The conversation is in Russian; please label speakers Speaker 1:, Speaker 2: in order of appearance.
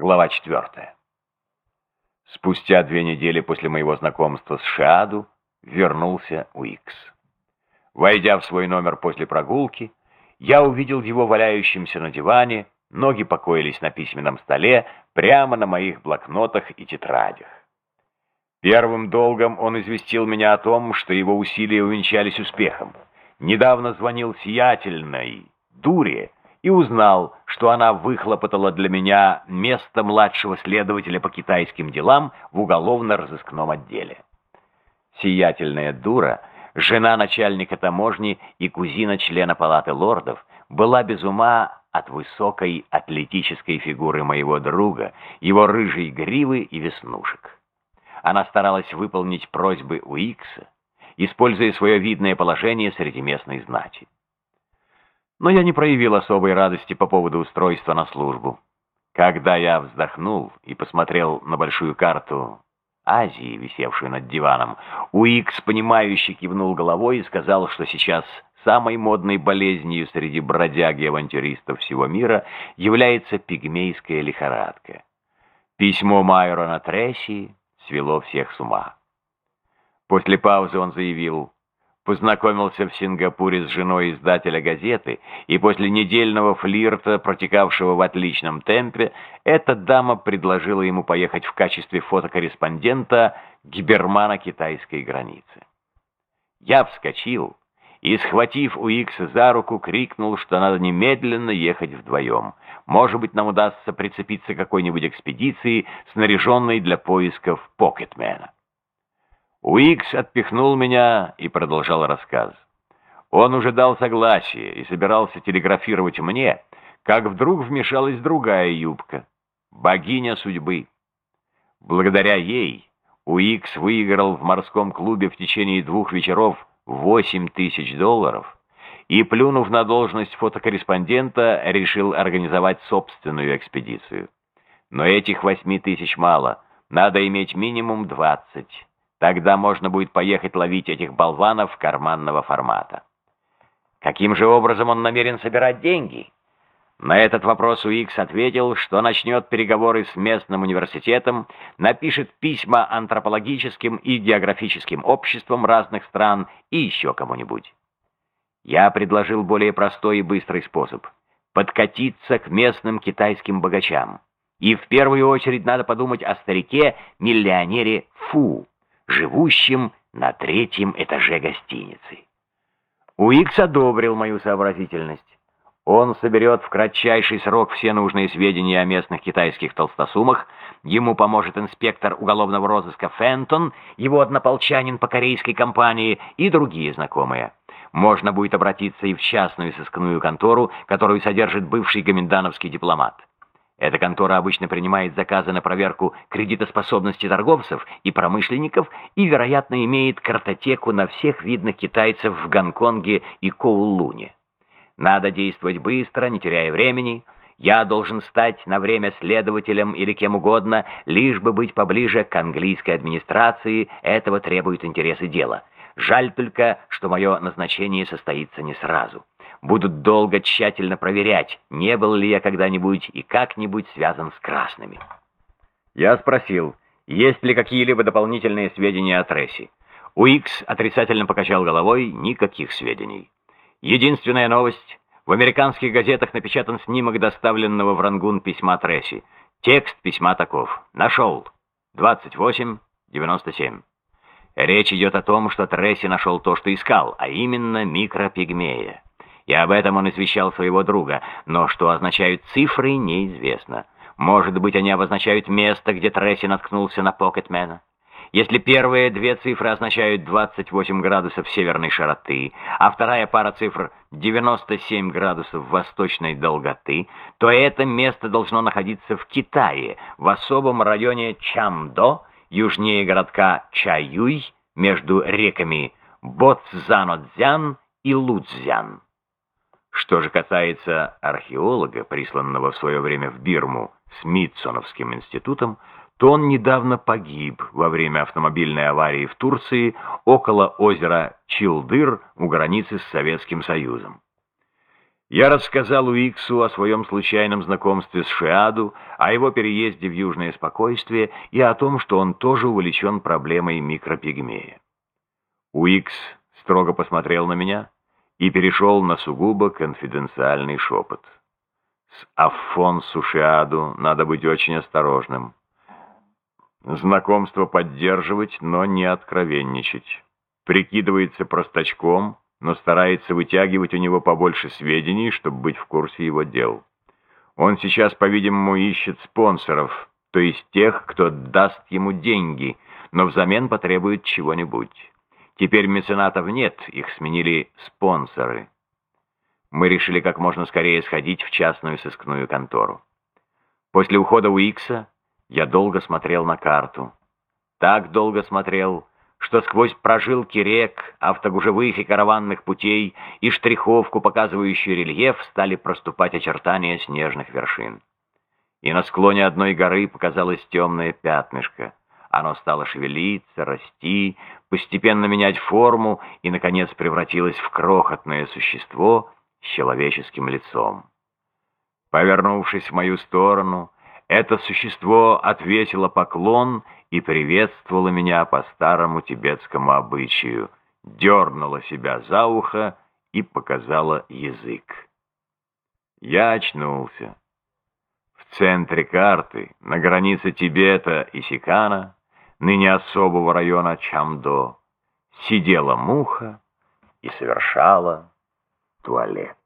Speaker 1: Глава 4. Спустя две недели после моего знакомства с Шаду вернулся Уикс. Войдя в свой номер после прогулки, я увидел его валяющимся на диване, ноги покоились на письменном столе, прямо на моих блокнотах и тетрадях. Первым долгом он известил меня о том, что его усилия увенчались успехом. Недавно звонил сиятельной Дуре, и узнал, что она выхлопотала для меня место младшего следователя по китайским делам в уголовно-розыскном отделе. Сиятельная дура, жена начальника таможни и кузина члена палаты лордов, была без ума от высокой атлетической фигуры моего друга, его рыжей гривы и веснушек. Она старалась выполнить просьбы Уикса, используя свое видное положение среди местной знати. Но я не проявил особой радости по поводу устройства на службу. Когда я вздохнул и посмотрел на большую карту Азии, висевшую над диваном, Уикс, понимающе кивнул головой и сказал, что сейчас самой модной болезнью среди бродяг и авантюристов всего мира является пигмейская лихорадка. Письмо Майрона Тресси свело всех с ума. После паузы он заявил, познакомился в Сингапуре с женой издателя газеты, и после недельного флирта, протекавшего в отличном темпе, эта дама предложила ему поехать в качестве фотокорреспондента Гибермана китайской границы. Я вскочил и, схватив Уикса за руку, крикнул, что надо немедленно ехать вдвоем. Может быть, нам удастся прицепиться к какой-нибудь экспедиции, снаряженной для поисков покетмена. Уикс отпихнул меня и продолжал рассказ. Он уже дал согласие и собирался телеграфировать мне, как вдруг вмешалась другая юбка, богиня судьбы. Благодаря ей Уикс выиграл в морском клубе в течение двух вечеров 8 тысяч долларов и, плюнув на должность фотокорреспондента, решил организовать собственную экспедицию. Но этих 8 тысяч мало, надо иметь минимум 20. Тогда можно будет поехать ловить этих болванов карманного формата. Каким же образом он намерен собирать деньги? На этот вопрос Уикс ответил, что начнет переговоры с местным университетом, напишет письма антропологическим и географическим обществам разных стран и еще кому-нибудь. Я предложил более простой и быстрый способ — подкатиться к местным китайским богачам. И в первую очередь надо подумать о старике-миллионере Фу, живущим на третьем этаже гостиницы. Уикс одобрил мою сообразительность. Он соберет в кратчайший срок все нужные сведения о местных китайских толстосумах, ему поможет инспектор уголовного розыска Фентон, его однополчанин по корейской компании и другие знакомые. Можно будет обратиться и в частную сыскную контору, которую содержит бывший гоминдановский дипломат. Эта контора обычно принимает заказы на проверку кредитоспособности торговцев и промышленников и, вероятно, имеет картотеку на всех видных китайцев в Гонконге и Коулуне. Надо действовать быстро, не теряя времени. Я должен стать на время следователем или кем угодно, лишь бы быть поближе к английской администрации, этого требуют интересы дела. Жаль только, что мое назначение состоится не сразу будут долго тщательно проверять, не был ли я когда-нибудь и как-нибудь связан с красными. Я спросил, есть ли какие-либо дополнительные сведения о Тресси. Уикс отрицательно покачал головой, никаких сведений. Единственная новость. В американских газетах напечатан снимок доставленного в Рангун письма Тресси. Текст письма таков. Нашел. 28-97. Речь идет о том, что Тресси нашел то, что искал, а именно микропигмея. И об этом он извещал своего друга, но что означают цифры, неизвестно. Может быть, они обозначают место, где Тресси наткнулся на Покетмена. Если первые две цифры означают 28 градусов северной широты, а вторая пара цифр 97 градусов восточной долготы, то это место должно находиться в Китае, в особом районе Чамдо, южнее городка Чаюй, между реками Боцзанодзян и Луцзян. Что же касается археолога, присланного в свое время в Бирму Смитсоновским институтом, то он недавно погиб во время автомобильной аварии в Турции около озера Чилдыр у границы с Советским Союзом. Я рассказал Уиксу о своем случайном знакомстве с Шиаду, о его переезде в Южное Спокойствие и о том, что он тоже увлечен проблемой микропигмея. Уикс строго посмотрел на меня и перешел на сугубо конфиденциальный шепот. С Афонсу Шиаду надо быть очень осторожным. Знакомство поддерживать, но не откровенничать. Прикидывается простачком, но старается вытягивать у него побольше сведений, чтобы быть в курсе его дел. Он сейчас, по-видимому, ищет спонсоров, то есть тех, кто даст ему деньги, но взамен потребует чего-нибудь. Теперь меценатов нет, их сменили спонсоры. Мы решили как можно скорее сходить в частную сыскную контору. После ухода Уикса я долго смотрел на карту. Так долго смотрел, что сквозь прожилки рек, автогужевых и караванных путей и штриховку, показывающую рельеф, стали проступать очертания снежных вершин. И на склоне одной горы показалось темное пятнышко. Оно стало шевелиться, расти, постепенно менять форму и, наконец, превратилось в крохотное существо с человеческим лицом. Повернувшись в мою сторону, это существо отвесило поклон и приветствовало меня по старому тибетскому обычаю, дернуло себя за ухо и показало язык. Я очнулся. В центре карты, на границе Тибета и Сикана, ныне особого района Чамдо, сидела муха и совершала туалет.